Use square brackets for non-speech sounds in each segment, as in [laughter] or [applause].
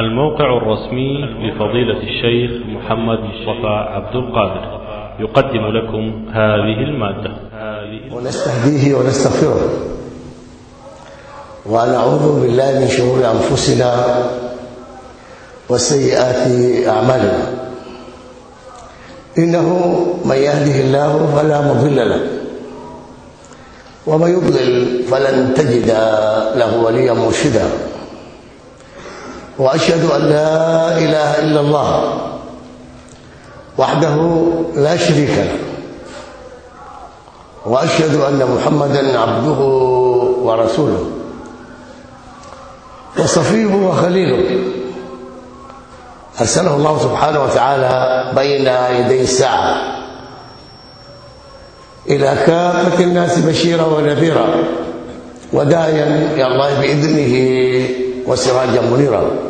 الموقع الرسمي لفضيلة الشيخ محمد مصطفى عبد القادر. يقدم لكم هذه المادة. ونستهديه ونستغفره. ونعوذ بالله من شرور أنفسنا وسيئات أعمالنا. إنه من يهده الله فلا مضل له. ومن يضلل فلن تجد له وليا مرشدا. وأشهد أن لا إله إلا الله وحده لا شريك له وأشهد أن محمدا عبده ورسوله وصفيه وخليله. أرسله الله سبحانه وتعالى بين يدي الساعة إلى كافة الناس بشيرا ونذيرا وداعيا إلى الله بإذنه وسراجا منيرا.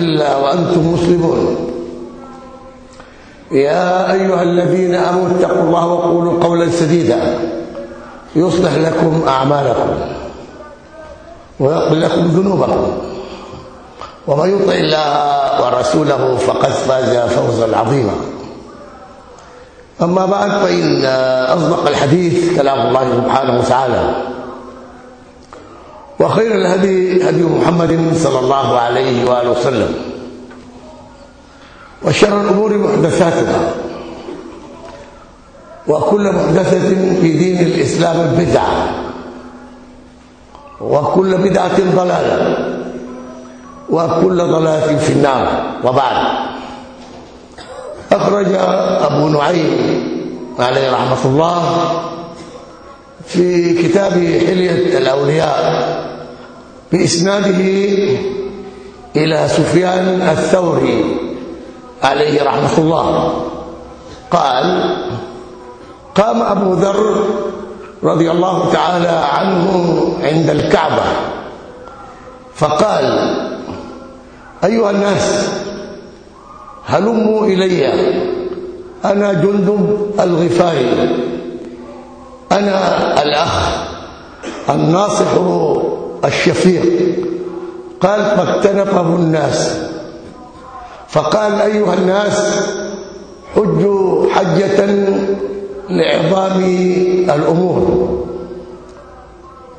الا وأنتم مسلمون. يا أيها الذين آمنوا اتقوا الله وقولوا قولا سديدا. يصلح لكم أعمالكم ويغفر لكم ذنوبكم. ومن يطع الله ورسوله فقد فاز فوزا عظيما. أما بعد فإن أصدق الحديث كلام الله سبحانه وتعالى. وخير الهدي هدي محمد صلى الله عليه وآله وسلم. وشر الأمور محدثاتها. وكل محدثة في دين الإسلام بدعة. وكل بدعة ضلالة. وكل ضلالة في النار. وبعد. أخرج أبو نعيم عليه رحمة الله في كتاب حلية الأولياء بإسناده إلى سفيان الثوري. عليه رحمة الله. قال قام أبو ذر رضي الله تعالى عنه عند الكعبة فقال أيها الناس هلموا إلي. أنا جندب الغفاري أنا الأخ الناصح الشفيق. قال فاكتنفه الناس. فقال أيها الناس حجوا حجة لعظام الأمور.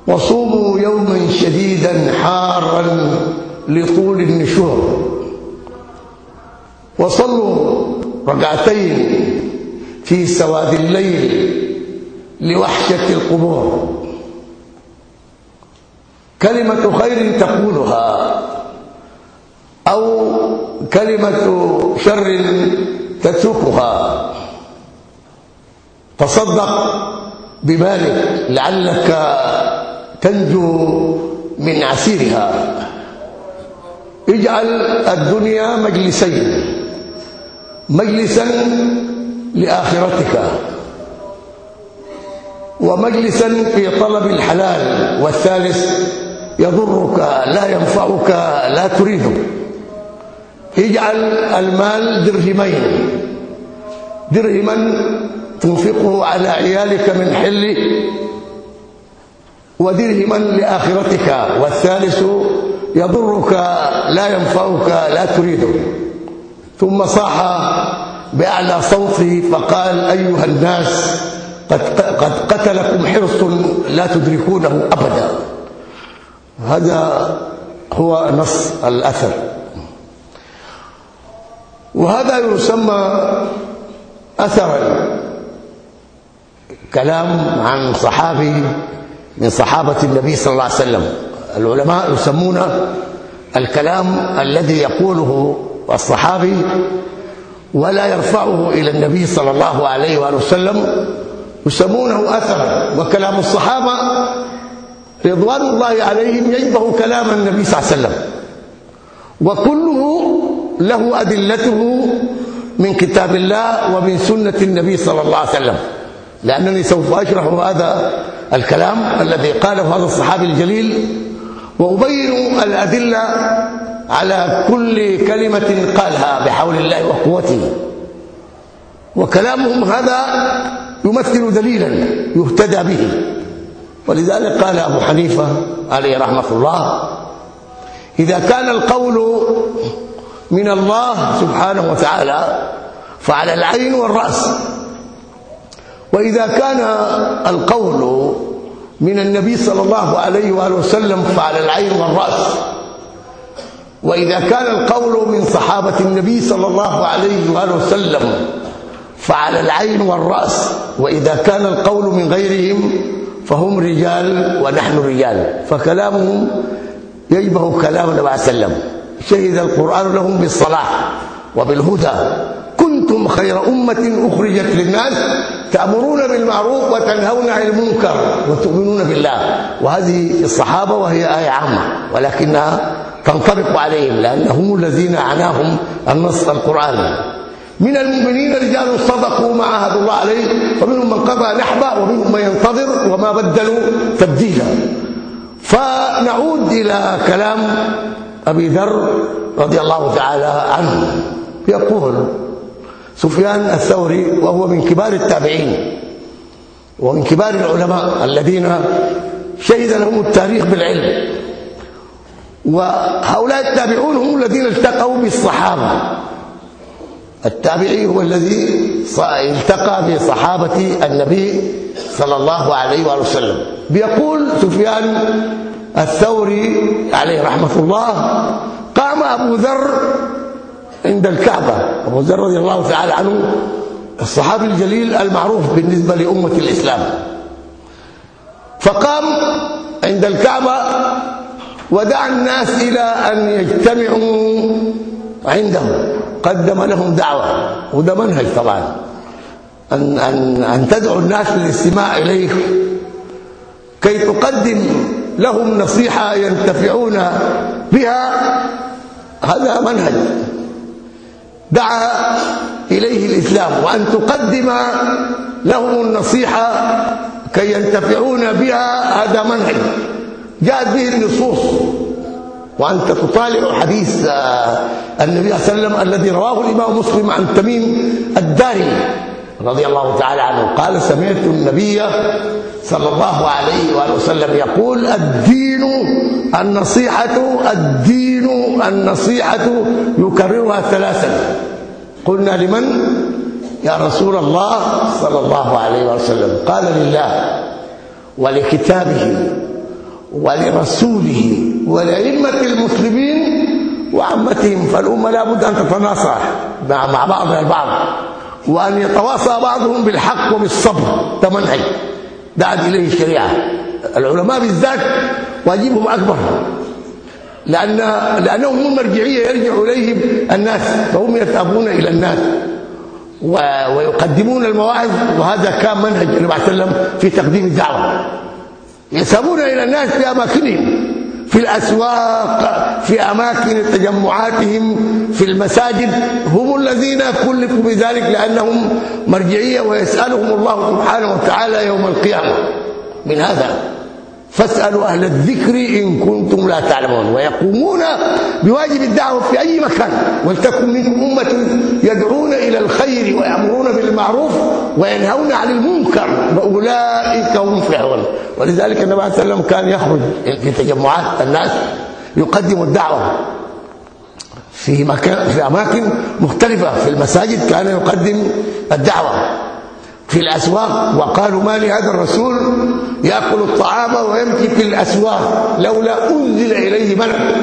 وصوموا يوما شديدا حارا لطول النشور. وصلوا ركعتين في سواد الليل لوحشة القبور. كلمة خير تقولها. أو كلمة شر تتركها. تصدق بمالك لعلك تنجو من عسيرها. اجعل الدنيا مجلسين. مجلسا لآخرتك. ومجلسا في طلب الحلال والثالث يضرك لا ينفعك لا تريده. اجعل المال درهمين. درهما تنفقه على عيالك من حله ودرهما لآخرتك. والثالث يضرك لا ينفعك لا تريده. ثم صاح بأعلى صوته فقال أيها الناس قد قد قتلكم حرص لا تدركونه ابدا. هذا هو نص الأثر. وهذا يسمى اثرا كلام عن صحابي من صحابة النبي صلى الله عليه وسلم. العلماء يسمون الكلام الذي يقوله الصحابي ولا يرفعه إلى النبي صلى الله عليه وآله وسلم. يسمونه اثرا وكلام الصحابة رضوان الله عليهم يشبه كلام النبي صلى الله عليه وسلم. وكله له أدلته من كتاب الله ومن سنة النبي صلى الله عليه وسلم. لأنني سوف أشرح هذا الكلام الذي قاله هذا الصحابي الجليل وأبين الأدلة على كل كلمة قالها بحول الله وقوته. وكلامهم هذا يمثل دليلا يهتدى به. ولذلك قال أبو حنيفة عليه رحمة الله إذا كان القول من الله سبحانه وتعالى فعلى العين والرأس. وإذا كان القول من النبي صلى الله عليه وآله وسلم فعلى العين والرأس. وإذا كان القول من صحابة النبي صلى الله عليه وآله وسلم فعلى العين والرأس. وإذا كان القول من غيرهم فهم رجال ونحن رجال. فكلامهم يشبه كلام النبي عليه وسلم. شهد القرآن لهم بالصلاح وبالهدى. كنتم خير أمة أخرجت للناس تأمرون بالمعروف وتنهون عن المنكر وتؤمنون بالله. وهذه الصحابة وهي آية عامة ولكنها تنطبق عليهم لأنهم الذين عناهم النص القرآني من المؤمنين رجال صدقوا ما عهد الله عليه ومنهم من قضى نحبه ومنهم من ينتظر وما بدلوا تبديلا. فنعود إلى كلام أبي ذر رضي الله تعالى عنه. يقول سفيان الثوري وهو من كبار التابعين ومن كبار العلماء الذين شهد لهم التاريخ بالعلم. وهؤلاء التابعون هم الذين التقوا بالصحابة. التابعي هو الذي التقى بصحابة النبي صلى الله عليه وآله وسلم. بيقول سفيان الثوري عليه رحمة الله قام أبو ذر عند الكعبة. أبو ذر رضي الله تعالى عنه الصحابي الجليل المعروف بالنسبة لأمة الإسلام. فقام عند الكعبة ودعا الناس إلى أن يجتمعوا عنده قدم لهم دعوة وده منهج طبعا. أن, أن, أن تدعو الناس للاستماع إليك. كي تقدم لهم نصيحة ينتفعون بها هذا منهج. دعا إليه الإسلام وأن تقدم لهم النصيحة كي ينتفعون بها هذا منهج. جاءت به النصوص. وأنت تطالع حديث آه، النبي صلى الله عليه وسلم الذي رواه الإمام مسلم عن تميم الداري رضي الله تعالى عنه. قال سمعت النبي صلى الله عليه وآله وسلم يقول الدين النصيحة الدين النصيحة يكررها ثلاثا. قلنا لمن؟ يا رسول الله صلى الله عليه وسلم. قال لله ولكتابه. ولرسوله ولأئمة المسلمين وعامتهم فالأمة لابد أن تتناصح مع بعضها البعض وأن يتواصى بعضهم بالحق وبالصبر. ده منهج. دعت إليه الشريعة. العلماء بالذات واجبهم أكبر. لأن لأنهم هم المرجعية يرجع إليهم الناس فهم يتأبون إلى الناس ويقدمون المواعظ وهذا كان منهج النبي عليه وسلم في تقديم الدعوة. يذهبون إلى الناس في أماكنهم في الأسواق في أماكن تجمعاتهم في المساجد. هم الذين كلفوا بذلك لأنهم مرجعية ويسألهم الله سبحانه وتعالى يوم القيامة. من هذا فاسألوا أهل الذكر إن كنتم لا تعلمون ويقومون بواجب الدعوة في أي مكان ولتكن منكم أمة يدعون إلى الخير ويأمرون بالمعروف وينهون عن المنكر وأولئك هم المفلحون ولذلك النبي صلى الله عليه وسلم كان يخرج في تجمعات الناس يقدم الدعوة في مكان في أماكن مختلفة. في المساجد كان يقدم الدعوة في الأسواق وقالوا ما لهذا الرسول يأكل الطعام ويمشي في الأسواق لولا أنزل إليه ملك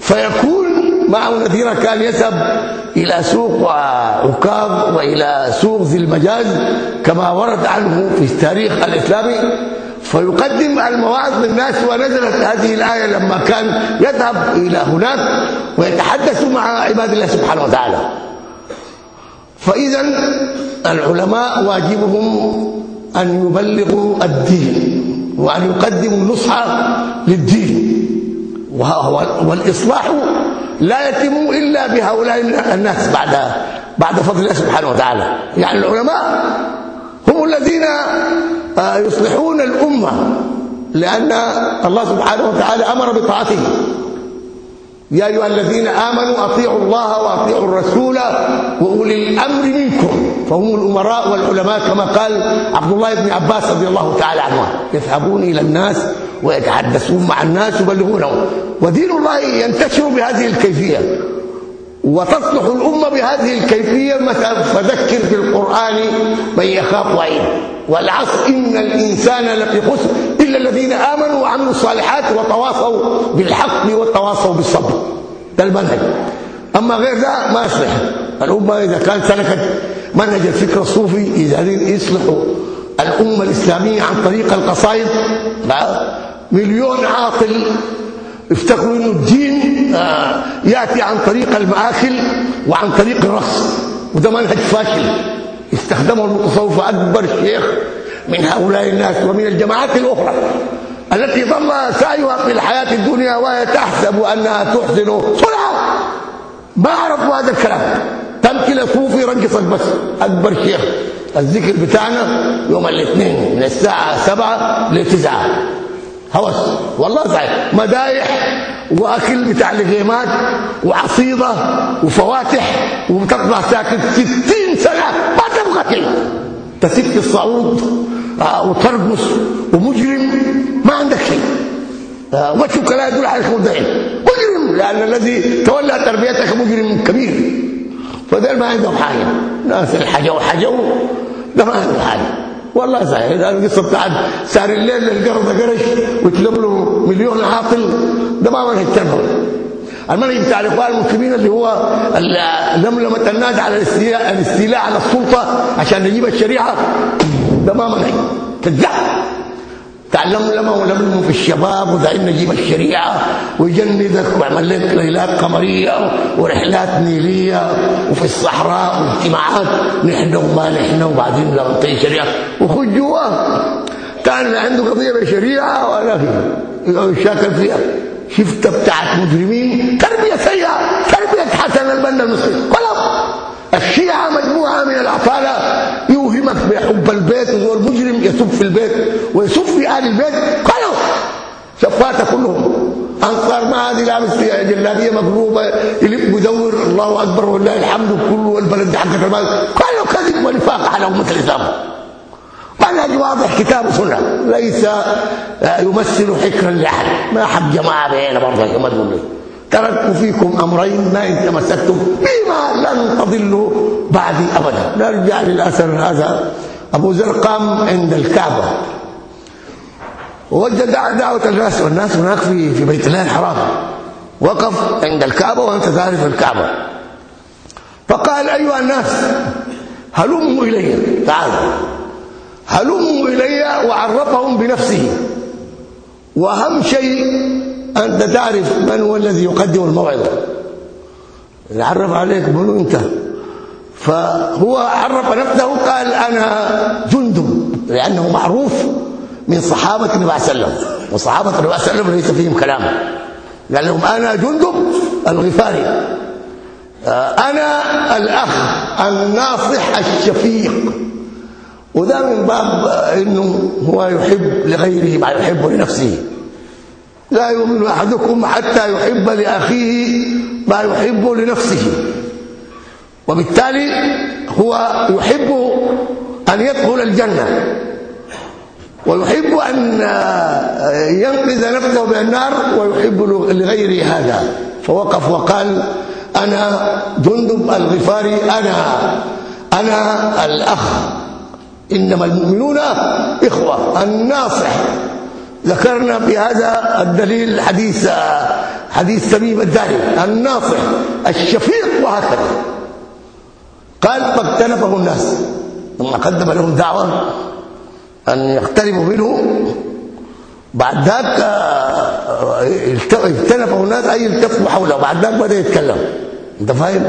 فيكون معه نذير كان يذهب إلى سوق عكاظ وإلى سوق ذي المجاز كما ورد عنه في التاريخ الإسلامي. فيقدم المواعظ للناس ونزلت هذه الآية لما كان يذهب إلى هناك ويتحدث مع عباد الله سبحانه وتعالى. فاذا العلماء واجبهم أن يبلغوا الدين وأن يقدموا النصح للدين. والإصلاح لا يتم إلا بهؤلاء الناس بعد بعد فضل الله سبحانه وتعالى. يعني العلماء هم الذين آه، يصلحون الأمة لأن الله سبحانه وتعالى أمر بطاعته. يا أيها الذين آمنوا أطيعوا الله وأطيعوا الرسول وأولي الأمر منكم. فهم الأمراء والعلماء كما قال عبد الله بن عباس رضي الله تعالى عنه. يذهبون إلى الناس ويتحدثون مع الناس يبلغونهم. ودين الله ينتشر بهذه الكيفية. وتصلح الأمة بهذه الكيفية. مثلا فذكر بالقران من يخاف وعيد. والعصر إن الإنسان لفي خسر إلا الذين آمنوا وعملوا الصالحات وتواصوا بالحق وتواصوا بالصبر. ده المنهج. أما غير ده ما يصلح. الأمة إذا كانت سلكت منهج الفكر الصوفي إذا يصلحوا الأمة الإسلامية عن طريق القصائد مليون عاطل افتكروا إنه الدين يأتي عن طريق المآكل وعن طريق الرقص وده منهج فاشل. استخدمه المتصوف أكبر شيخ من هؤلاء الناس ومن الجماعات الأخرى التي ظل سعيها في الحياة الدنيا وهي تحسب أنها تحسن صنعا ما عرفوا هذا الكلام. تمثل صوفي رنقصك بس أكبر شيخ الذكر بتاعنا يوم الاثنين من الساعة 7 ل 9 هوس. والله صحيح. مدايح. وأكل بتاع لغيمات وعصيدة وفواتح وبتطلع ساكت 60 سنة ما تبغى كده. تسك الصعود آه، وترقص ومجرم ما عندك شيء. وجهك لا يدل على خدعين مجرم لأن الذي تولى تربيتك مجرم كبير. فده ما عندهم حاجة. ناس الحجو حجو ده ما عنده حاجة. والله صحيح القصة بتاعت سهر الليل القرض قرش ويتلم له مليون عاطل ده ما منهج تنفر المنهج بتاع الإخوان المسلمين اللي هو لملمه الناس على الاستيلاء الاستيلاء على السلطة عشان نجيب الشريعة ده ما منهج. كذاب تعلم لما ولملم في الشباب ودعين نجيب الشريعة ويجندك ويعمل لك ليلات قمرية ورحلات نيلية وفي الصحراء واجتماعات. نحن وما نحن وبعدين لما تنتهي شريعة. وخذ جواه كان عنده قضية بالشريعه ولا في. شاكل فيها. شفت بتاعت مجرمين. تربية سيئة. تربية حسن البنا المصري كلهم الشيعة مجموعة من العطالة يوهمك بحب البيت وهو المجرم يسب في البيت ويسب في أهل البيت. قالوا شفاته كلهم. أنصار ما هذه لابس جلابيه مقلوبه يلف يدور الله أكبر والله الحمد كله والبلد حقت المال. قالوا كذب ونفاق على أمة الإسلام. منهج واضح كتاب وسنة. ليس يمثل حكرا لأحد. ما حق جماعة بين برضه كما تقول تركت فيكم أمرين ما إن تمسكتم بما لن تضلوا بعدي أبدا. نرجع للأثر هذا. أبو ذر قام عند الكعبة. ووجد دعوة الناس والناس هناك في في بيت الله الحرام. وقف عند الكعبة وأنت تعرف الكعبة. فقال أيها الناس هلموا إلي. تعالوا هلموا إلي وعرفهم بنفسه. وأهم شيء أنت تعرف من هو الذي يقدم الموعظة؟ عرف عليك منو أنت؟ فهو عرف نفسه قال أنا جندب لأنه معروف من صحابة النبي صلى الله عليه وسلم. وصحابة النبي صلى الله عليه وسلم ليس فيهم كلام. قال لهم أنا جندب الغفاري. أنا الأخ الناصح الشفيق. وده من باب إنه هو يحب لغيره ما يحب لنفسه. لا يؤمن أحدكم حتى يحب لأخيه ما يحب لنفسه. وبالتالي هو يحب أن يدخل الجنة ويحب أن ينقذ نفسه من النار ويحب لغيره هذا. فوقف وقال أنا جندب الغفاري أنا أنا الأخ. إنما المؤمنون إخوة الناصح. ذكرنا بهذا الدليل حديث حديث تميم الداري الناصح الشفيق وهكذا. قال فاقتنفه الناس. لما قدم لهم دعوة أن يقتربوا منه. بعد ذاك اجتنفه الناس أي التفوا حوله. بعد ذاك بدأ يتكلم. أنت فاهم؟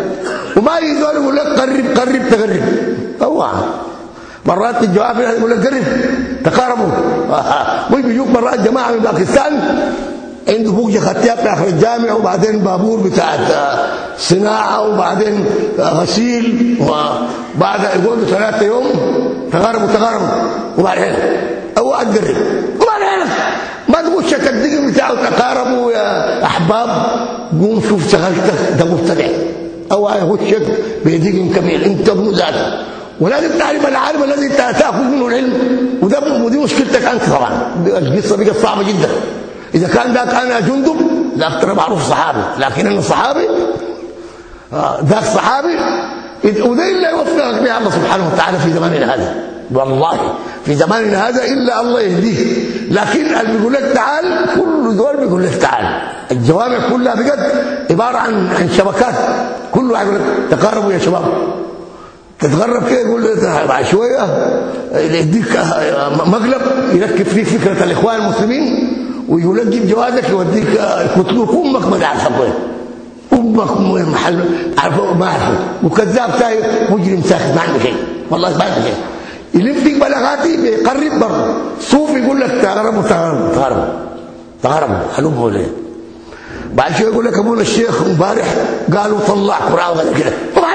وما يقول لك قرب قرب تقرب. أوعى. مرات الجواب يقول لك قرب تقاربوا مش بيجوك مرات جماعه من باكستان عنده بوجه خطياب في اخر الجامع وبعدين بابور بتاعت صناعه وبعدين غسيل وبعد يقول له ثلاثه يوم تغربوا تغربوا وبعدين او اقرب وبعدين ما تقول شك الدقيق بتاعه تقاربوا يا احباب قوم شوف شغلتك ده مبتدع او هو الشك بيديك كميل انت ابن ذاته ولازم تعرف العالم الذي تأخذ منه العلم. وده ودي مشكلتك أنت طبعا. القصة دي صعبة جدا. إذا كان ذاك أنا جندب ذاك ترى معروف صحابي. لكن أنا صحابي آه، ذاك صحابي وده إلا يوفقك بها الله سبحانه وتعالى في زماننا هذا. والله في زماننا هذا إلا الله يهديه. لكن اللي بيقول لك تعال كل دول بيقول لك تعال. الجوامع كلها بجد عبارة عن عن شبكات. واحد يقول لك تقاربوا يا شباب. تتغرب كده يقول بعد شوية يديك مقلب يركب فيك فكره الاخوان المسلمين ويقول لك جيب جوازك يوديك كتلوك أمك ما تعرف وين أمك محل عارفه ما عارفه وكذاب تاي مجرم ساكت ما عنده شيء والله ما عنده شيء يلم فيك بلاغاتي بيقرب برضه صوفي يقول لك تغرب تغرب تغرب تغرب حلوم ليه بعد شوية يقول لك ابونا الشيخ امبارح قالوا طلع كراوة كده. طبعا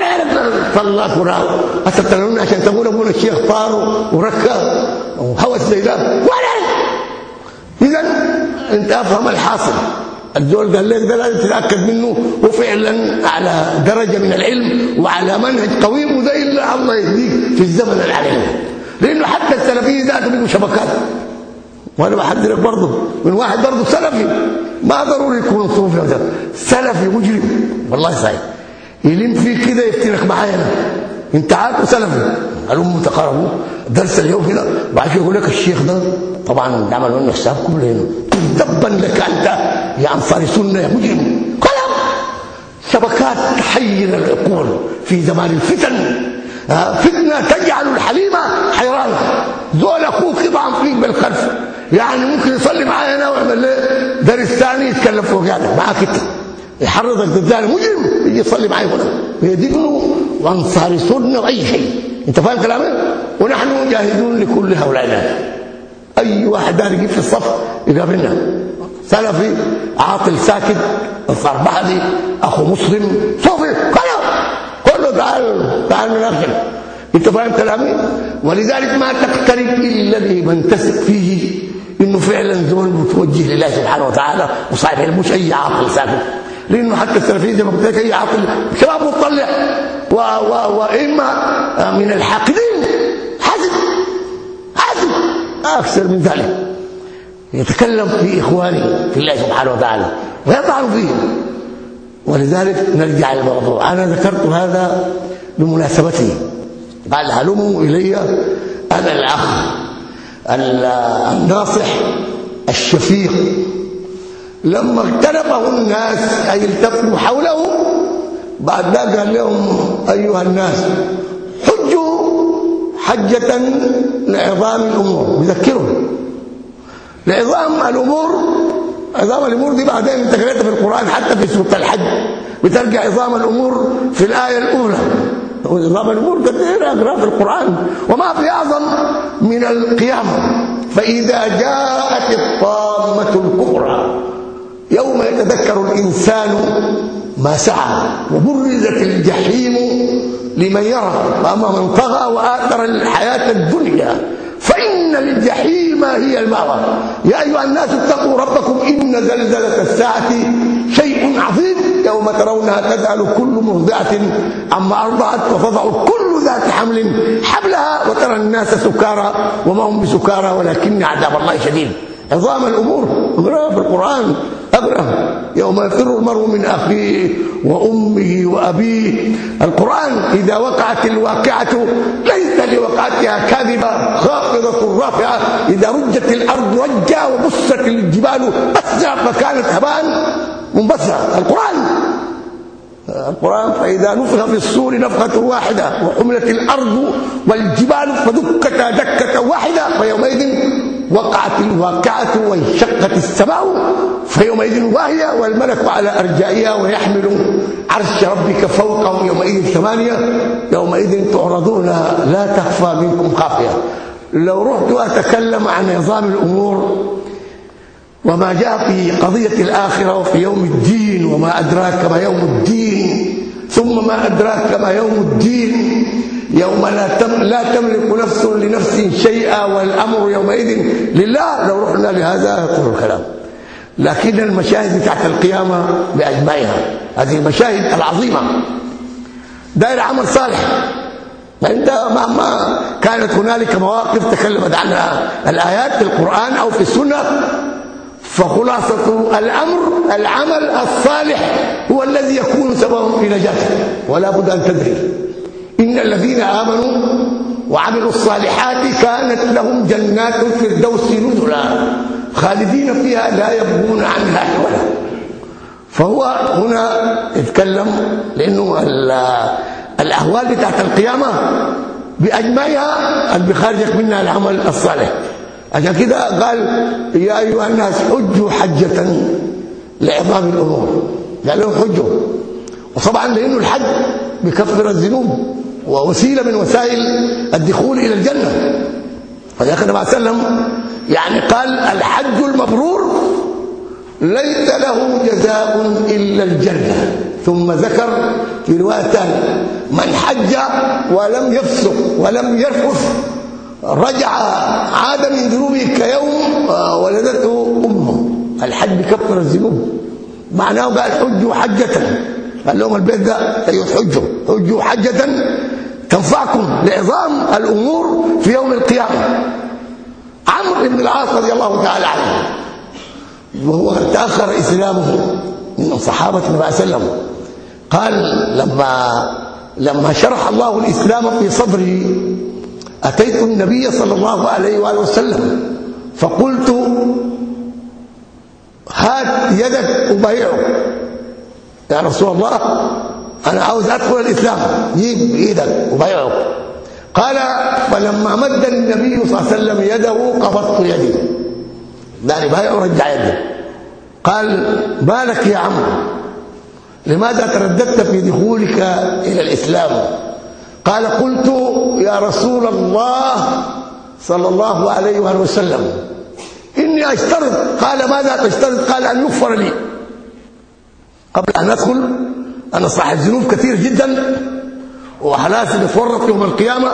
طلع كراوة. هتتكلمون عشان تقول ابونا الشيخ طار وركب وهوس زي ده. اذا أنت أفهم الحاصل. الزول قال لك ده لازم تتأكد منه وفعلا على درجة من العلم وعلى منهج قويم وده الله يهديك في الزمن العليم لأنه حتى السلفيه ذاته بيقوا شبكات. وأنا بحذرك برضه من واحد برضه سلفي. ما ضروري يكون صوفي ولا سلفي مجرم. والله صحيح. يلم فيك كده يفتنك معايا أنت عارف سلفي. قالوا متقاربوا درس اليوم كده. بعد كده يقول لك الشيخ ده طبعا ده عمل منه حساب كله هنا. تبا لك أنت يا أنصار سنة يا مجرم. كلام. شبكات تحير العقول في زمان الفتن. فتنة تجعل الحليم حيرانا زول أخوك يطعن فيك بالخلف يعني ممكن يصلي معايا أنا ويعمل له درس ثاني يتكلم فوق يعني. معاك انت. يحرضك ضد مجرم يجي يصلي معي هنا. ويدينه وأنصار سنه واي شيء. انت فاهم كلامي؟ ونحن جاهدون لكل هؤلاء. أي واحد دار يجيب في الصف يقابلنا. سلفي عاطل ساكت انصار بحدي أخو مسلم. صوفي كله كله تعال تعال نناقش انت فاهم كلامي؟ ولذلك ما تقترب إلا لمن تثق فيه. انه فعلا زول متوجه لله سبحانه وتعالى وصحيح مش اي عاقل ساكت لأنه حتى السلفيين زي ما قلت لك اي عاقل شباب مطلع. و و وإما من الحاقدين. حاسد. حاسد. أكثر من ذلك. يتكلم في إخوانه في الله سبحانه وتعالى ويطعن فيهم ولذلك نرجع للموضوع أنا ذكرت هذا بمناسبته قال هلموا إلي أنا الأخ. الناصح الشفيق. لما اقتربه الناس أي التفوا حوله بعد ذلك قال لهم أيها الناس حجوا حجة لعظام الأمور. بذكرهم لعظام الأمور عظام الأمور دي بعدين انت قريتها في القرآن حتى في سورة الحج. بترجع عظام الأمور في الآية الأولى. عظام الأمور كثيره اقرا في القرآن وما في أعظم من القيامه فإذا جاءت الطامة الكبرى يوم يتذكر الإنسان ما سعى وبرزت الجحيم لمن يرى. فاما من طغى وآثر الحياة الدنيا فإن الجحيم هي المأوى. يا أيها الناس اتقوا ربكم إن زلزلة الساعة شيء عظيم يوم ترونها تذهل كل مرضعه عما أرضعت وتضع كل ذات حمل حملها وترى الناس سكارى وما هم بسكارى ولكن عذاب الله شديد. عظام الأمور اقرا في القرآن اقرا يوم يفر المرء من أخيه وأمه وأبيه. القرآن إذا وقعت الواقعة ليس لوقعتها كاذبة خافضه رافعة. إذا رجت الأرض رجا وبست الجبال بسا فكانت هباء. منبثا القرآن. القرآن فإذا نفخ في الصور نفخة واحدة وحملت الأرض والجبال فدكتا دكة واحدة فيومئذ وقعت الواقعة وانشقت السماء فيومئذ واهية والملك على أرجائها ويحمل عرش ربك فوقهم يومئذ ثمانية يومئذ تعرضون لا تخفى منكم خافية. لو رحت أتكلم عن نظام الأمور وما جاء في قضية الآخرة وفي يوم الدين وما أدراك ما يوم الدين ثم ما أدراك ما يوم الدين. يوم لا لا تملك نفس لنفس شيئا والأمر يومئذ لله. لو رحنا لهذا يطول الكلام. لكن المشاهد بتاعت القيامة بأجمعها. هذه المشاهد العظيمة. دائر عمل صالح. عند مهما كانت هنالك مواقف تكلمت عنها. الآيات في القرآن أو في السنة فخلاصة الأمر العمل الصالح هو الذي يكون سببا في نجاتك. ولا بد أن تدري إن الذين آمنوا وعملوا الصالحات كانت لهم جنات الفردوس نزلا خالدين فيها لا يبغون عنها حولا. فهو هنا يتكلم لأنه الأهوال بتاعت القيامة بأجمعها اللي بيخرجك منها العمل الصالح. عشان كده قال يا أيها الناس حجوا حجة لعظام الأمور. قال لهم حجوا. وطبعا لأنه الحج بكفر الذنوب ووسيلة من وسائل الدخول إلى الجنة. فيا النبي عليه وسلم يعني قال الحج المبرور ليس له جزاء إلا الجنة. ثم ذكر في رواية من حج ولم يفسق ولم يرفث رجع عاد من ذنوبه كيوم ولدته أمه. الحج بكفر الذنوب. معناه قال حجوا حجة. قال لهم البيت ده أيوه حجوا. حجوا حجة تنفعكم لعظام الأمور في يوم القيامة. عمرو بن العاص رضي الله تعالى عنه وهو تأخر إسلامه من صحابة النبي صلى الله عليه وسلم. قال لما لما شرح الله الإسلام في صدري أتيت النبي صلى الله عليه وآله وسلم فقلت هات يدك ابايعك يا رسول الله أنا عاوز أدخل الإسلام. جيب إيدك وبايعك قال فلما مد النبي صلى الله عليه وسلم يده قبضت يدي. داني بايع ورجع يدي قال بالك يا عم؟ لماذا ترددت في دخولك إلى الإسلام؟ قال قلت يا رسول الله صلى الله عليه وآله وسلم إني أشترط. قال ماذا تشترط؟ قال أن يغفر لي. قبل أن أدخل أنا صاحب ذنوب كثير جدا وحلاسي بتورط يوم القيامة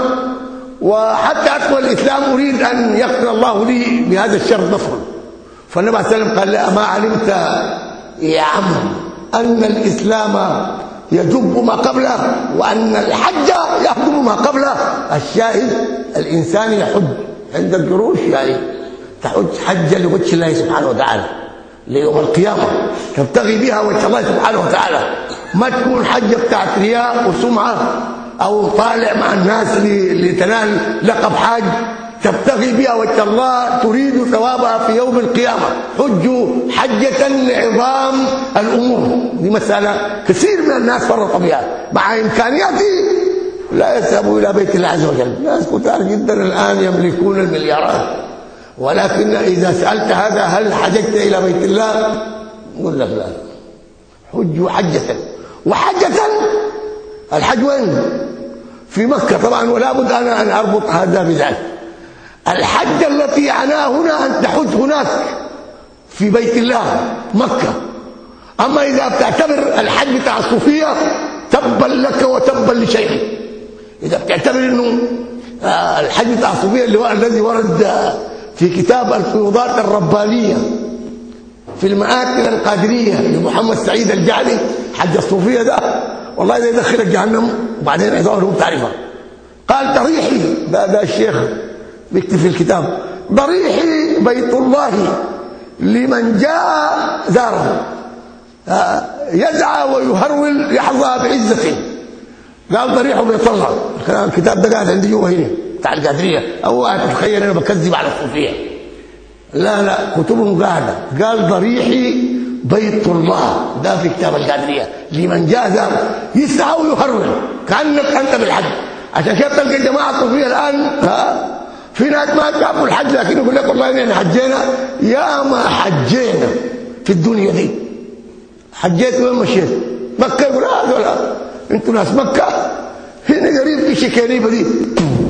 وحتى أدخل الإسلام أريد أن يغفر الله لي بهذا الشر ندخل فالنبي عليه والسلام قال لا ما علمت يا عم أن الإسلام يجب ما قبله وأن الحج يهدم ما قبله. الشاهد الإنسان يحج عند الجروش يعني تحج حجه لوجه الله سبحانه وتعالى ليوم القيامة تبتغي بها وجه الله سبحانه وتعالى. ما تكون حجه بتاعت رياء وسمعة أو طالع مع الناس لتنال لقب حاج. تبتغي بها وجه الله تريد ثوابها في يوم القيامة. حج حجة لعظام الأمور. دي مسألة كثير من الناس فرطوا بها. مع امكانياته لا يذهبوا إلى بيت الله عز وجل. ناس كثار جدا الآن يملكون المليارات. ولكن إذا سألت هذا هل حججت إلى بيت الله؟ يقول لك لا. حج حجة. وحجة الحج وين؟ في مكة طبعا. ولا بد أنا أن أربط هذا بذلك. الحج التي عناه هنا أن تحج هناك في بيت الله مكة. أما إذا بتعتبر الحج بتاع الصوفية تبا لك وتبا لشيخك. إذا بتعتبر إنه الحج بتاع الصوفية اللي هو الذي ورد في كتاب الفيوضات الربانية في المآكل القادرية لمحمد سعيد الجعلي حج الصوفية ده والله ده يدخلك جهنم وبعدين عظامه تعرفها قال ضريحي ده ده الشيخ بيكتب في الكتاب ضريحي بيت الله لمن جاء زاره يدعى ويهرول يحظى بعزته. قال ضريحه بيت الله. الكتاب ده قاعد عندي جوه هنا بتاع القادرية. أو تتخيل أنا بكذب على الصوفيه لا لا كتبهم قاعدة قال ضريحي بيت الله. ده في كتاب القادرية. لمن جاء زاره يسعى ويهرول كأنك أنت بالحج عشان كده تلقى الجماعة الصوفيه الآن ها في ناس ما تعرفوا الحج لكن يقول لك والله اننا حجينا يا ما حجينا في الدنيا دي حجيت وين مشيت مكه يقول هذول انتوا ناس مكه هنا قريب في شكريبه دي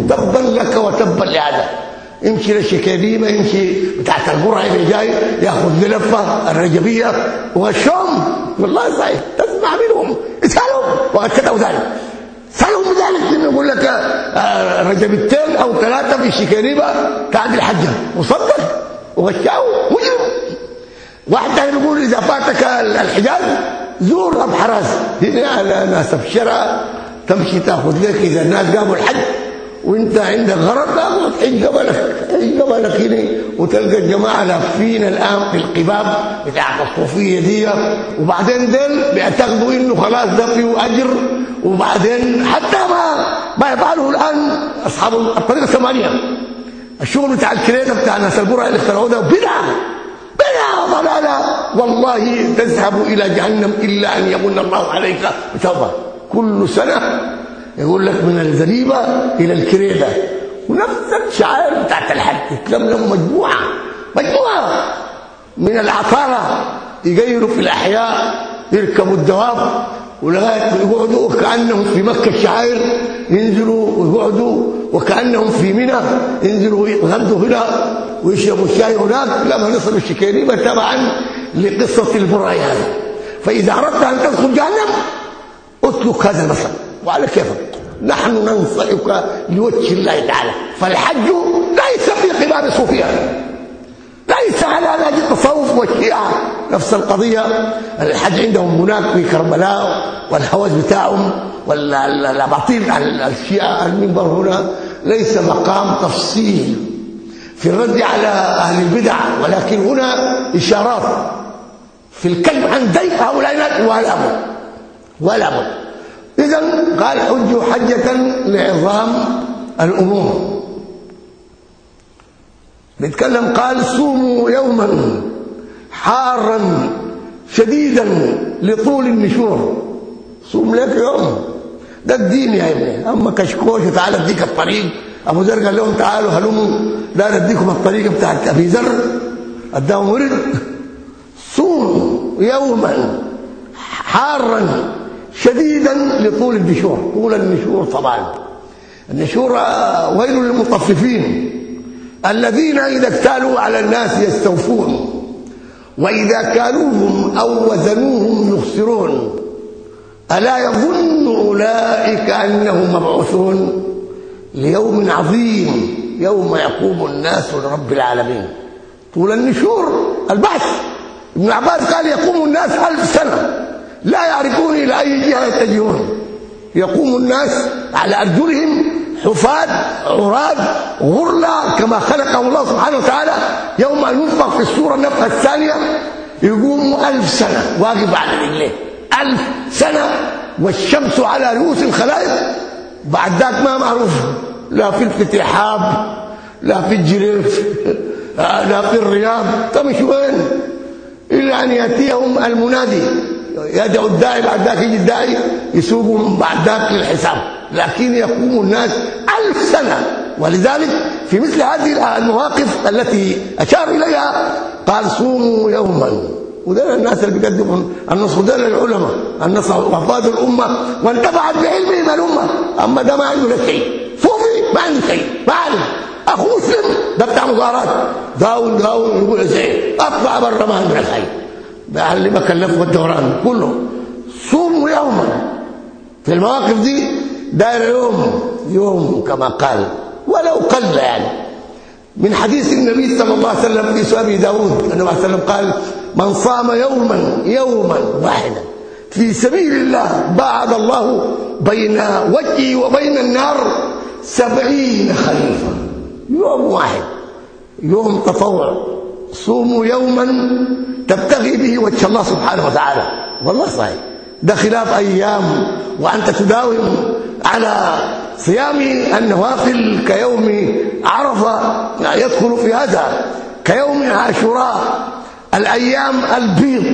تبا لك وتبا لهذا يمشي للشكاليمه يمشي بتاعت القرى اللي جاي ياخذ لفه الرجبيه والشوم والله صحيح تسمع منهم اسالهم وقد كتبوا ذلك اسالهم بذلك يقول لك آه، رجبتين أو ثلاثة في الشكاليمه بتاعت الحجه وصدق وغشاو مجرم واحد يقول إذا فاتك الحجاز زور ابو حراس. هنا ناس الشرع تمشي تاخذ لك إذا الناس قاموا الحج. وانت عندك غرض تاخذ حج قبلك حج قبلك هنا. وتلقى الجماعة لافين الآن في القباب بتاعت الصوفيه دي. وبعدين دول بيعتقدوا إنه خلاص ده فيه أجر. وبعدين حتى ما ما يفعله الآن أصحاب الطريقة الثمانيه الشغل بتاع الكريده بتاع ناس البرع اللي اخترعوه ده بدعة. بلا ضلالا والله تذهب إلى جهنم إلا أن يمن الله عليك. بتوبة. كل سنة يقول لك من الزريبه إلى الكريده ونفس الشعائر بتاعت الحج. تلملم مجموعة. مجموعة. من العطاره يغيروا في الأحياء. يركبوا الدواب. ولغاية يقعدوا كأنهم في مكة الشعائر. ينزلوا ويقعدوا وكأنهم في منى. ينزلوا يتغدوا هنا. ويشربوا الشاي هناك. لما نصلوا الشكيريمه تبعا لقصة البريان. فإذا أردت أن تدخل جهنم اترك هذا المثل. وعلى كيفك. نحن ننصحك لوجه الله تعالى. فالحج ليس في قباب الصوفيه ليس على نهج التصوف والشيعه نفس القضية. الحج عندهم هناك في كربلاء والهوس بتاعهم والاباطيل الشيعة المنبر هنا. ليس مقام تفصيل. في الرد على أهل البدع. ولكن هنا إشارات. في الكلم عن ضيق هؤلاء ولا بد. ولا بد. إذا قال حجوا حجة لعظام الأمور. بيتكلم قال صوموا يوما حارا شديدا لطول النشور. صوم لك يوم. ده الدين يا إبني. أما كشكوش تعال أديك الطريق. أبو ذر قال لهم تعالوا هلموا لا نديكم الطريق بتاعت أبي ذر. اداهم ورد صوم يوما حارا شديدا لطول النشور طول النشور طبعا. النشور ويل للمطففين. الذين إذا اكتالوا على الناس يستوفون. وإذا كالوهم أو وزنوهم يخسرون. ألا يظن أولئك أنهم مبعوثون؟ ليوم عظيم يوم يقوم الناس لرب العالمين. طول النشور البعث ابن عباس قال يقوم الناس ألف سنة. لا يعرفون إلى أي جهة يتجهون. يقوم الناس على أرجلهم حفاة عراة غرلا كما خلقهم الله سبحانه وتعالى. يوم أن ينفخ في السورة النفخة الثانية يقوم ألف سنة واقف على رجليه ألف سنة والشمس على رؤوس الخلائق. بعد ذاك ما معروف لا في الفتحاب لا في الجريف [laughs] لا في الرياض. تمشي وين إلا أن يأتيهم المنادي. يدعو الداعي بعد ذاك يجي الداعي يسوقهم بعد ذاك للحساب. لكن يقوم الناس ألف سنة. ولذلك في مثل هذه المواقف التي أشار إليها قال صوموا يوما. وده الناس اللي بيقدموا النصر ده للعلماء النصر وفاد الأمة وانتفعت بعلمهم الأمة. أما ده ما عنده لا شيء. صوفي ما عنده شيء. ما عنده. أخوه مسلم ده بتاع مظاهرات down down يقول زين أطلع بره ما عنده شيء. بعلمك اللف والدوران كله. صوموا يوما. في المواقف دي داير يوم يوم كما قال. ولو قل يعني. من حديث النبي صلى الله عليه وسلم في سؤال داود الله عليه وسلم قال من صام يوما يوما واحدا. في سبيل الله بعد الله بين وجهي وبين النار سبعين خليفة. يوم واحد. يوم تطوع. صوموا يوما تبتغي به وجه الله سبحانه وتعالى. والله صحيح. ده خلاف أيام وأنت تداوم على صيام النوافل كيوم عرفة يدخل في هذا. كيوم عاشوراء الأيام البيض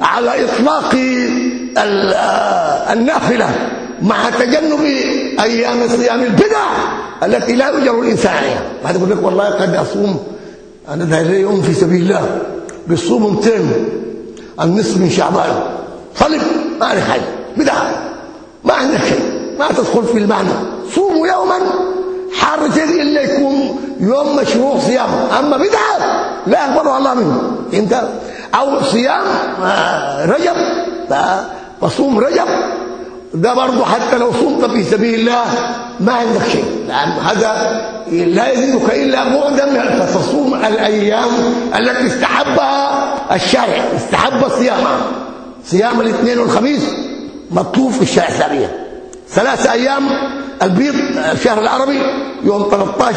على إطلاق النافلة مع تجنب أيام صيام البدع التي لا يجر الإنسان عليها. بعد يقول لك والله قد أصوم أنا ده يوم في سبيل الله. بيصوم 200 النصف من شعبان. صلب ما عليك حاجة. بدعه ما عندك شيء ما تدخل في المعنى. صوموا يوما. حار إلا يكون يوم مشروع صيام. أما بدعة لا يقبله الله منه. انت أو صيام آه، رجب. فصوم رجب. ده برضه حتى لو صمت في سبيل الله ما عندك شيء. لأن هذا لا يزيدك إلا بعدا فتصوم الأيام التي استحبها الشارع استحب صيامها صيام الاثنين والخميس مطلوب في الشريعه الإسلامية. ثلاث أيام البيض الشهر العربي يوم 13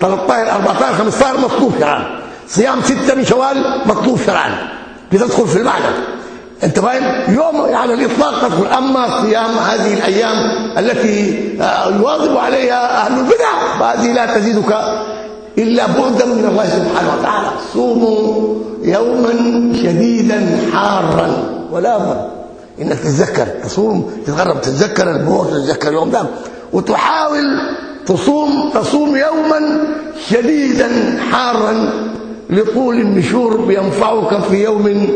13 14 15 مطلوب شرعا. صيام 6 من شوال مطلوب شرعا. بتدخل في المعنى انت فاهم؟ يوم على الإطلاق تدخل أما صيام هذه الأيام التي آه، يواظب عليها أهل البدع فهذه لا تزيدك إلا بعدا من الله سبحانه وتعالى. صوموا يوما شديدا حارا ولا بد إنك تتذكر تصوم تتغرب تتذكر الموت تتذكر اليوم ده وتحاول تصوم تصوم يوما شديدا حارا لطول النشور ينفعك في يوم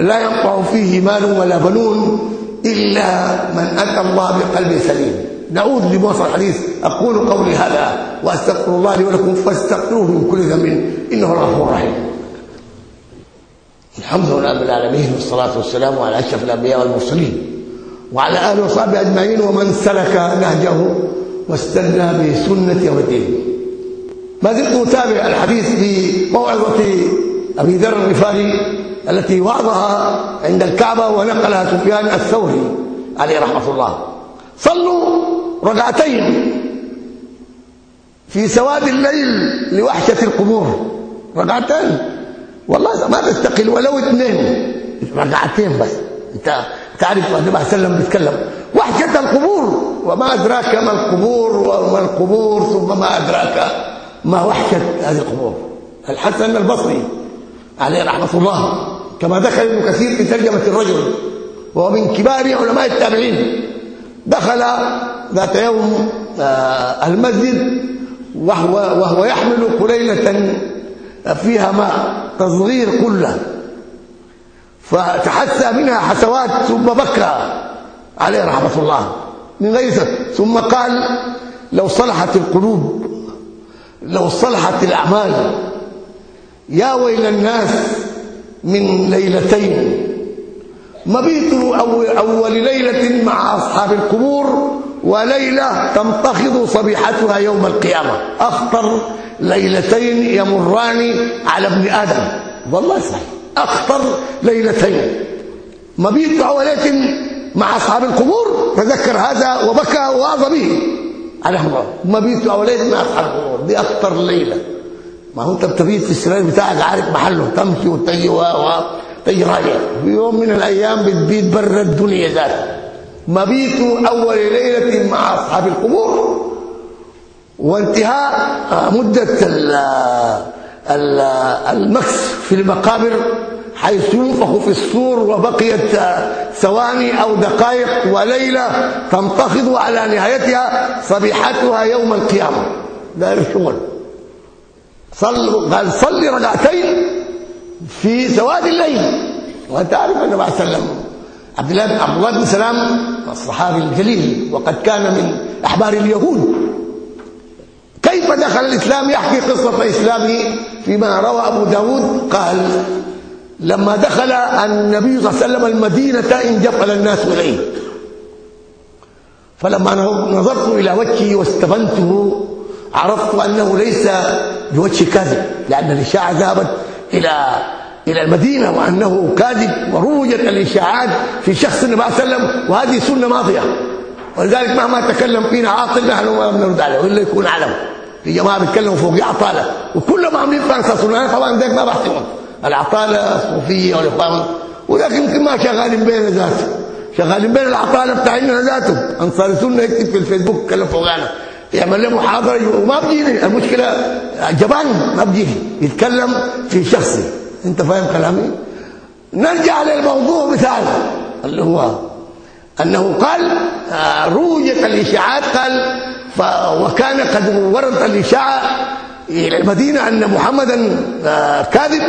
لا ينفع فيه مال ولا بنون إلا من أتى الله بقلب سليم. نعود لموصل الحديث. أقول قولي هذا وأستغفر الله لي ولكم فاستغفروه من كل ذنب. إنه الغفور الرحيم. الحمد لله رب العالمين والصلاة والسلام على أشرف الأنبياء والمرسلين وعلى آله وصحبه أجمعين ومن سلك نهجه واستنى بسنة يوم الدين. ما زلت أتابع الحديث في موعظة أبي ذر الغفاري. التي وعظها عند الكعبة ونقلها سفيان الثوري عليه رحمة الله. صلوا ركعتين في سواد الليل لوحشة القبور. ركعتين. والله ما تستقل ولو اثنين. ركعتين بس. أنت تعرف النبي صلى الله عليه وسلم بيتكلم. وحشة القبور. وما أدراك ما القبور وما القبور ثم ما أدراك ما وحشة هذه القبور. الحسن البصري عليه رحمة الله. كما دخل ابن كثير في ترجمة الرجل وهو من كبار علماء التابعين. دخل ذات يوم آه، المسجد وهو وهو يحمل قليله فيها ماء تصغير كله. فتحسى منها حسوات ثم بكى عليه رحمة الله. من غير ثم قال لو صلحت القلوب لو صلحت الأعمال يا ويل الناس من ليلتين. مبيت أول ليلة مع أصحاب القبور وليلة تمتخض صبيحتها يوم القيامة. اخطر ليلتين يمران على ابن آدم. والله صحيح. اخطر ليلتين. مبيت اولة مع أصحاب القبور تذكر هذا وبكى وواعظ به. على الله مبيت اولة مع أصحاب القبور. دي اخطر ليلة. ما هو انت بتبيت في السرير بتاعك عارف محله. تمشي وتجي و تجي راجع. في يوم من الأيام بتبيت برا الدنيا ذاتها مبيت أول ليلة مع أصحاب القبور. وانتهاء مدة المكس في المقابر حيث ينفخ في السور وبقيت ثواني أو دقائق وليلة تنتخض على نهايتها صبيحتها يوم القيامة. ده الشغل صل قال صلي ركعتين في سواد الليل. وأنت عارف النبي الله عليه وسلم عبد الله بن عبد الله بن سلام الصحابي الجليل وقد كان من أحبار اليهود. كيف دخل الإسلام؟ يحكي قصة اسلامه فيما روى أبو داود. قال لما دخل النبي صلى الله عليه وسلم المدينة انجفل الناس إليه. فلما نظرت إلى وجهه واستبنته عرفت أنه ليس بوجه كاذب لأن الإشاعة ذهبت إلى إلى المدينة وأنه كاذب وروجت الإشاعات في شخص النبي صلى الله عليه وسلم وهذه سنة ماضية. ولذلك مهما تكلم فينا عاطل نحن ما بنرد عليه والا يكون علم في جماعة بيتكلموا فوق عطاله وكلهم عاملين فرنسا سنه طبعا ذاك ما بحثهم. العطالة الصوفية والإخوان ولكن يمكن ما شغالين بين ذاته شغالين بين العطالة بتاعنا ذاته أنصار السنة يكتب في الفيسبوك يتكلم فوقانا. يعمل له محاضره وما بيجيني المشكلة جبان ما بيجي يتكلم في شخصي. أنت فاهم كلامي؟ نرجع للموضوع بتاعنا اللي هو أنه قال آه، روجت الإشاعات قال وكان قد ورد الإشاعة إلى المدينة أن محمدا آه، كاذب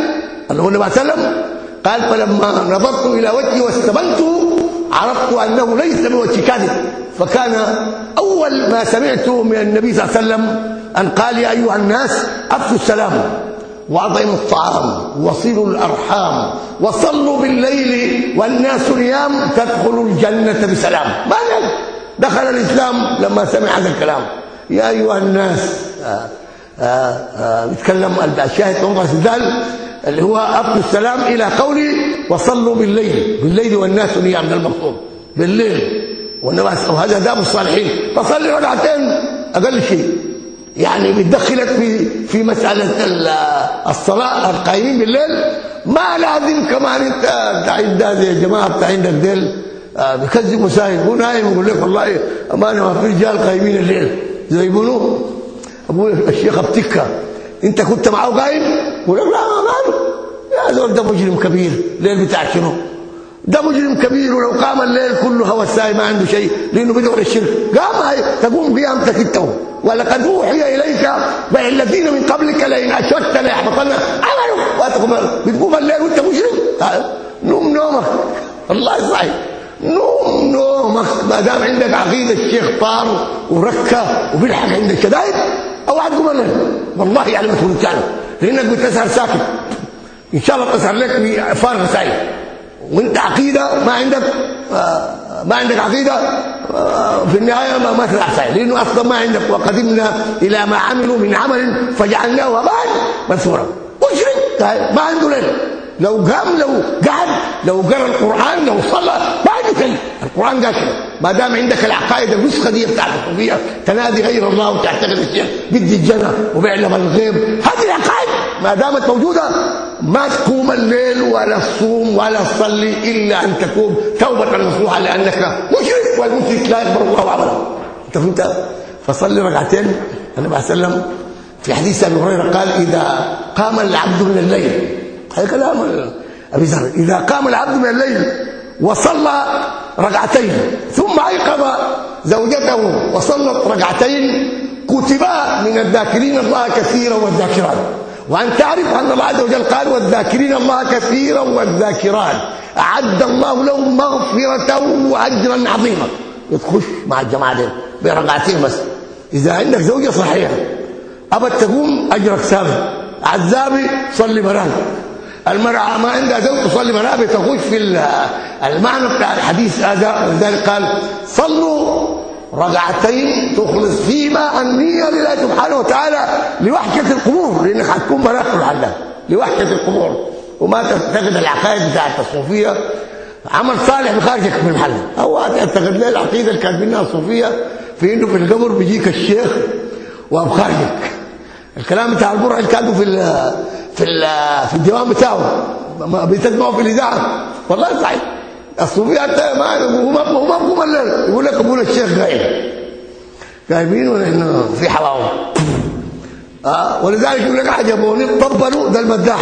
اللي هو النبي صلى الله عليه وسلم. قال فلما نظرت إلى وجهه واستبنته عرفت أنه ليس بوجه كاذب فكان أول ما سمعته من النبي صلى الله عليه وسلم أن قال يا أيها الناس افشوا السلام وأطعموا الطعام وصلوا الأرحام وصلوا بالليل والناس نيام تدخلوا الجنة بسلام. ما دخل الإسلام لما سمع هذا الكلام. يا أيها الناس آه آه آه بيتكلم الشاهد عمر اللي هو ابقوا السلام إلى قولي وصلوا بالليل. بالليل والناس نيام ده المقصود بالليل. وهذا داب الصالحين. فصلي ركعتين. أقل شيء. يعني بتدخلك في في مسألة الصلاة. القائمين بالليل. ما لازم كمان أنت بتاع يا جماعة بتاع عندك ديل بيكذب مساهل هو نايم يقول لك والله امانه ما في رجال قايمين الليل. زي بنو أبو الشيخ ابتكه أنت كنت معه قايم؟ يقول لك لا. زول ده مجرم كبير ليل بتاع شنو ده مجرم كبير ولو قام الليل كله هو الساي ما عنده شيء لأنه بدور الشرك. قام تقوم قيامتك انت. ولقد أوحي إليك بين الذين من قبلك لئن أشركت ليحبطن عملك. بتقوم الليل وانت مجرم. نوم نومك. الله صحيح نوم نومك. ما دام عندك عقيدة الشيخ طار وركة وبيلحق عندك شدائد أو تقوم الليل والله يعلم مسؤوليتك يعني لأنك بتسهر ساكت. إن شاء الله تسهر لك بفارغ سعيد وأنت عقيدة ما عندك ما عندك عقيدة في النهاية ما ما سعيد لأنه أصلا ما عندك وقدمنا إلى ما عملوا من عمل فجعلناه هباء منثورا. مشرك. ما عنده ليل لو قام لو قعد لو قرأ القرآن لو صلى ما عنده شيء. القرآن قال كده ما دام عندك العقائد الوسخه دي بتاعت الصوفيه تنادي غير الله وتعتقد الشيخ بدي الجنه وبيعلم الغيب. هذه العقائد ما دامت موجودة ما تقوم الليل ولا الصوم ولا تصلي إلا أن تكون توبة نصوحه لانك مشرك والمشرك لا يقبل الله عمله أنت فهمت؟ فصلي ركعتين. النبي عليه وسلم في حديث أبي هريرة قال إذا قام العبد من الليل هذا كلام أبي ذر. إذا قام العبد من الليل وصلى ركعتين ثم أيقظ زوجته وصلت ركعتين كتبا من الذاكرين الله كثيرا والذاكرات. وأن تعرف أن الله عز وجل قال والذاكرين الله كثيرا والذاكرات. أعد الله لهم مغفرة وأجرا عظيما. يتخش مع الجماعة دي بركعتين بس. إذا عندك زوجة صحيحة ابد تقوم أجرك ثابت عذابي صلي مرات المرأة ما عندها زوج تصلي منها بتخش في المعنى بتاع الحديث هذا ولذلك قال صلوا ركعتين تخلص فيما النية لله سبحانه وتعالى لوحشة القبور لأنك هتكون بنات الحل لوحشة القبور. وما تعتقد العقائد بتاعت الصوفية. عمل صالح بخارجك من المحل أو تعتقد ليه العقيدة اللي كانت منها الصوفية في إنه في القبر بيجيك الشيخ وابخارجك الكلام بتاع البرع اللي كانوا في في في الديوان بتاعه بتسمعوا في الإذاعة. والله صحيح. الصوفيات ما هم هم هم يقول لك ابونا الشيخ غايب غايبين ونحن في حواهم آه ولذلك يقول لك عجبوني طبلوا ده المداح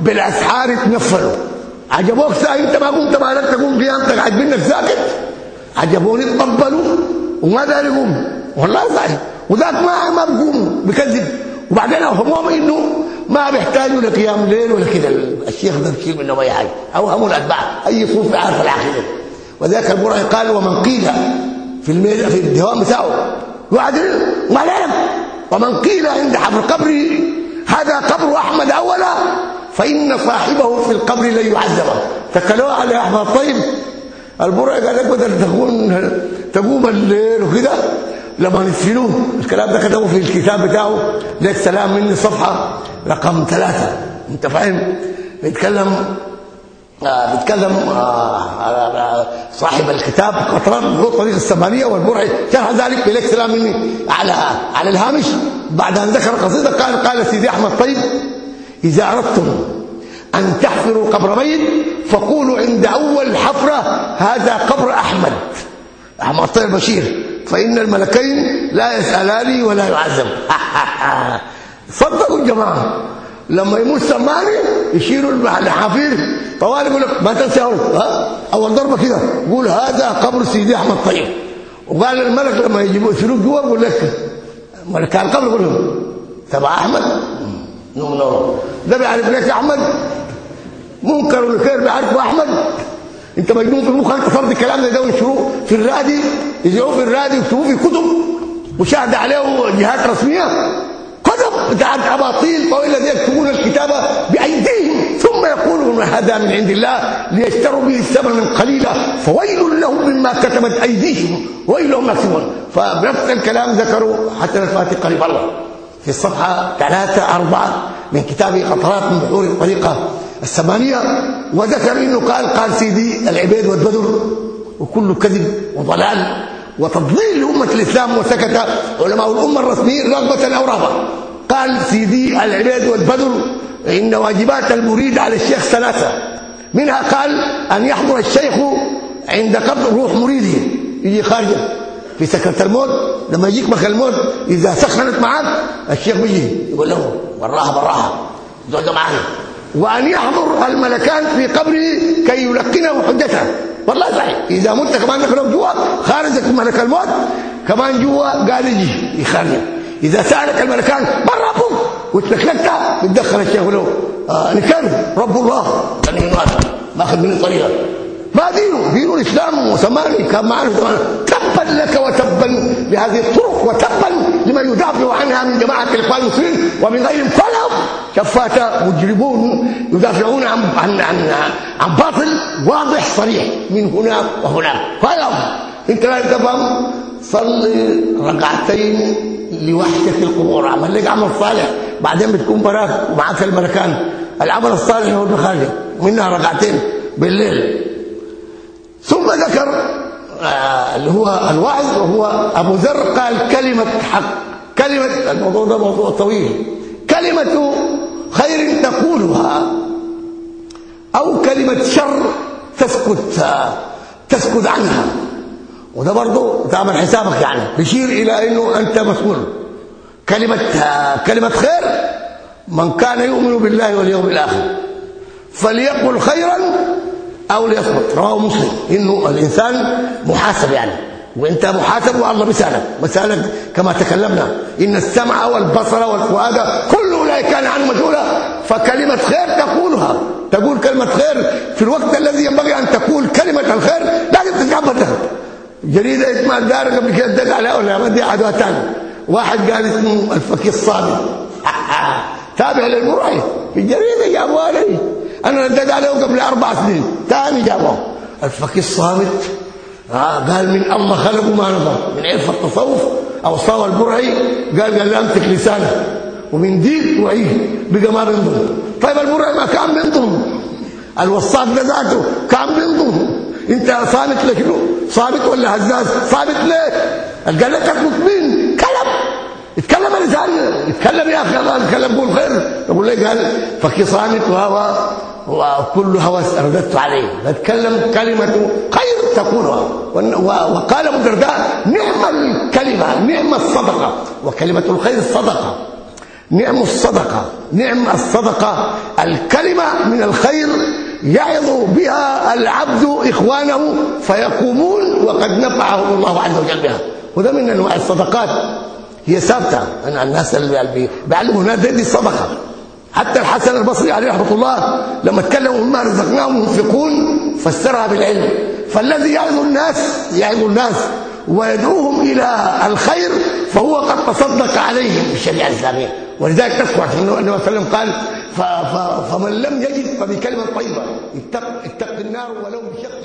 بالاسحار تنفلوا عجبوك ساعه انت ما قمت ما لك تقوم قيامتك عاجبينك ساكت عجبوني طبلوا وما داري يقوم والله صحيح وذاك ما ما بيقوم بكذب وبعدين افهمهم انه ما بيحتاجوا لقيام ليل ولا كده الشيخ ده بيشيل منهم اي حاجة أو هم الأتباع. أي صوفي عارف العقيدة. وذاك البرهي قال ومن قيل في الميل في الدوام بتاعه وعد ما علم ومن قيل عند حفر القبر هذا قبر أحمد أولا فإن صاحبه في القبر لن يعذب. تكلوا على أحمد طيب البرهي قال لك بدل تكون تقوم الليل وكده لما ندفنوه الكلام ده كتبه في الكتاب بتاعه. لك سلام مني صفحة رقم ثلاثة. انت فاهم؟ بيتكلم آه بيتكلم آه صاحب الكتاب قطران له طريق السمانية والبرعي. شرح ذلك بلك سلام مني على على الهامش. بعد أن ذكر قصيدة قال قال سيدي أحمد طيب إذا أردتم أن تحفروا قبر ميت فقولوا عند أول حفرة هذا قبر أحمد. أحمد طيب بشير. فإن الملكين لا يسألاني ولا يعذب. [laughs] صدقوا الجماعه لما يموت سماني يشيلوا الحفير طوال يقول لك ما تنسى أول. ضربة كده. يقول هذا قبر سيدي أحمد طيب. وقال الملك لما يجيبوا يسلوك جوا يقول لك ملك القبر يقول لهم تبع أحمد. منو منو ده بيعرف لك أحمد؟ منكر ونكير بيعرفوا أحمد. انت مجنون في المخ انت فرض الكلام ده وينشروه في الرادي يجيبوه في الرادي ويكتبوه في كتب وشاهد عليه جهات رسمية. بتاعت أباطيل والذين يكتبون الكتاب بأيديهم. ثم يقولون هذا من عند الله ليشتروا به ثمنا قليلا. فويل لهم مما كتبت أيديهم. ويل لهم يكسبون فبنفس الكلام ذكروا حتى الفاتح قريب الله. في الصفحة 3 4 من كتاب قطرات من بحور الطريقة. الثمانية وذكر إنه قال قال سيدي العبيد والبدر وكل كذب وضلال وتضليل لأمة الإسلام وسكت علماء الأمة الرسميين رغبة أو رهبة. قال سيدي العبيد والبدر إن واجبات المريد على الشيخ ثلاثة. منها قال أن يحضر الشيخ عند قبض روح مريده يجي خارجه. في سكرة الموت لما يجيك مكان الموت إذا سخنت معك الشيخ بيجي يقول له بالراحه بالراحه زود معانا وأن يحضر الملكان في قبره كي يلقنه حجته. والله صحيح. إذا مت كمان لو جوا خارجك ملك الموت كمان جوا قال يجي يخرج. إذا سألك الملكان من ربك؟ وتلكلكت بتدخل الشيخ له. آه نكلم رب الله. ماخذ من الطريقة ما دينه دين الإسلام وثماني كان معنا تبا لك وتبا لهذه الطرق وتبا لمن يدافع عنها من جماعة الإخوان المسلمين ومن غيرهم. كلهم شفاة مجرمون يدافعون عن عن عن, عن باطل واضح صريح من هنا وهناك. كلهم انت لا تفهم. صلي ركعتين لوحدك القبور. عمل لك عمل صالح. بعدين بتكون براك ومعك الملكان. العمل الصالح هو المخالف منها ركعتين بالليل. ثم ذكر آه، اللي هو الوعظ وهو أبو ذر قال كلمة حق. كلمة الموضوع ده موضوع طويل. كلمة خير تقولها. أو كلمة شر تسكت تسكت عنها. وده برضه تعمل حسابك يعني. بيشير إلى إنه أنت مسؤول. كلمه كلمة خير من كان يؤمن بالله واليوم الآخر. فليقل خيرا أو ليصمت رواه مسلم. إنه الإنسان محاسب يعني. وانت محاسب والله بيسالك بيسالك كما تكلمنا. إن السمع والبصر والفؤاد كل أولئك كان عنه مسؤولا. فكلمة خير تقولها. تقول كلمة خير في الوقت الذي ينبغي أن تقول كلمة الخير لازم تتعبدها جريده اسمها الدار قبل كده دق عليها ولا ما دي عدوها ثاني واحد قال اسمه الفقيه الصادق. [laughs] تابع للمرعي. في الجريده جابوها لي أنا دق عليه قبل أربع سنين. ثاني جابوه. الفقيه الصامت قال من الله خلقه ما نظر. من عرف التصوف أو صاوى البرعي قال قال أمسك لسانك ومن ديك وعيه بقى ما بينضم طيب البرعي ما كان بينضم الوصاف ده ذاته كان بينضم أنت صامت لشنو صامت ولا هزاز صامت ليه قال لك مين كلام اتكلم اللسان اتكلم يا أخي الله اتكلم قول خير. يقول لك قال فكي صامت وهو وكل هوس رددت عليه. نتكلم كلمة خير تقولها وقال أبو الدرداء نعم الكلمة نعم الصدقة. وكلمة الخير الصدقه نعم الصدقة. نعم الصدقة. الكلمة من الخير يعظ بها العبد إخوانه فيقومون وقد نفعهم الله عز وجل بها. وده من أنواع الصدقات. هي ثابتة. ان الناس اللي بيعلموا الناس دي الصدقه حتى الحسن البصري عليه رحمة الله لما اتكلموا مما رزقناهم ينفقون فسرها بالعلم. فالذي يعظ الناس يعظ الناس ويدعوهم إلى الخير فهو قد تصدق عليهم بالشريعه الإسلامية. ولذلك تذكر انه النبي صلى الله عليه وسلم قال فمن لم يجد فبكلمة طيبة اتق اتق النار ولو بشق